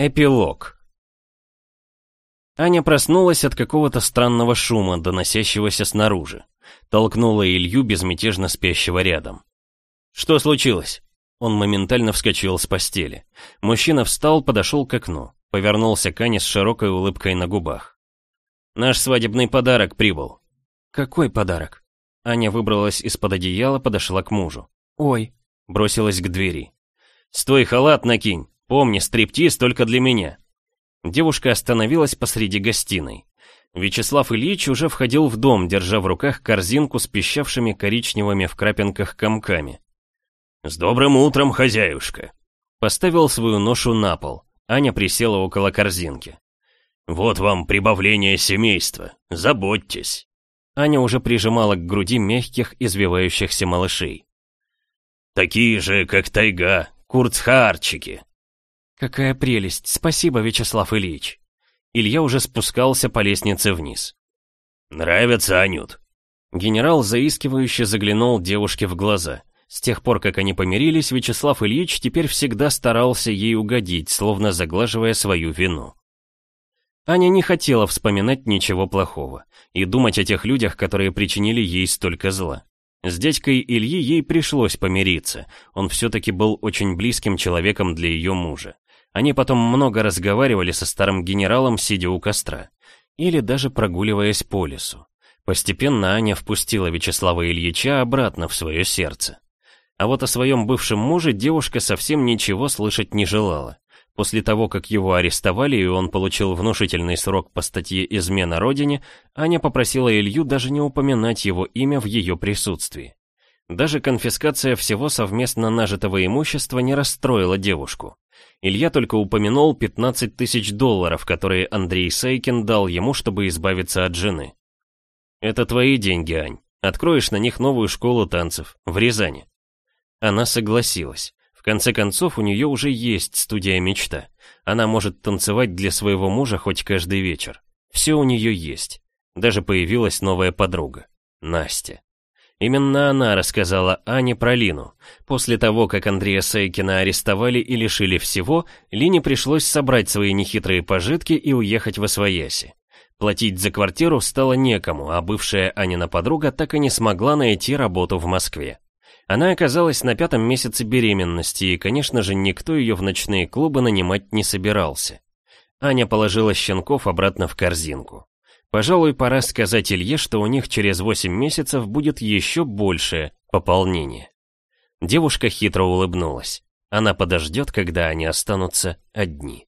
Эпилог. Аня проснулась от какого-то странного шума, доносящегося снаружи. Толкнула Илью, безмятежно спящего рядом. «Что случилось?» Он моментально вскочил с постели. Мужчина встал, подошел к окну. Повернулся к Ане с широкой улыбкой на губах. «Наш свадебный подарок прибыл». «Какой подарок?» Аня выбралась из-под одеяла, подошла к мужу. «Ой», бросилась к двери. «Стой, халат накинь!» Помни, стриптиз только для меня. Девушка остановилась посреди гостиной. Вячеслав Ильич уже входил в дом, держа в руках корзинку с пищавшими коричневыми в крапинках комками. «С добрым утром, хозяюшка!» Поставил свою ношу на пол. Аня присела около корзинки. «Вот вам прибавление семейства. Заботьтесь!» Аня уже прижимала к груди мягких, извивающихся малышей. «Такие же, как тайга, курцхаарчики!» «Какая прелесть! Спасибо, Вячеслав Ильич!» Илья уже спускался по лестнице вниз. «Нравится, Анют?» Генерал заискивающе заглянул девушке в глаза. С тех пор, как они помирились, Вячеслав Ильич теперь всегда старался ей угодить, словно заглаживая свою вину. Аня не хотела вспоминать ничего плохого и думать о тех людях, которые причинили ей столько зла. С дядькой Ильи ей пришлось помириться, он все-таки был очень близким человеком для ее мужа. Они потом много разговаривали со старым генералом, сидя у костра. Или даже прогуливаясь по лесу. Постепенно Аня впустила Вячеслава Ильича обратно в свое сердце. А вот о своем бывшем муже девушка совсем ничего слышать не желала. После того, как его арестовали и он получил внушительный срок по статье «Измена Родине», Аня попросила Илью даже не упоминать его имя в ее присутствии. Даже конфискация всего совместно нажитого имущества не расстроила девушку. Илья только упомянул 15 тысяч долларов, которые Андрей Сайкин дал ему, чтобы избавиться от жены. «Это твои деньги, Ань. Откроешь на них новую школу танцев в Рязани». Она согласилась. В конце концов, у нее уже есть студия мечта. Она может танцевать для своего мужа хоть каждый вечер. Все у нее есть. Даже появилась новая подруга. Настя. Именно она рассказала Ане про Лину. После того, как Андрея Сайкина арестовали и лишили всего, Лине пришлось собрать свои нехитрые пожитки и уехать в Освояси. Платить за квартиру стало некому, а бывшая Анина подруга так и не смогла найти работу в Москве. Она оказалась на пятом месяце беременности, и, конечно же, никто ее в ночные клубы нанимать не собирался. Аня положила щенков обратно в корзинку. Пожалуй, пора сказать Илье, что у них через 8 месяцев будет еще большее пополнение. Девушка хитро улыбнулась. Она подождет, когда они останутся одни.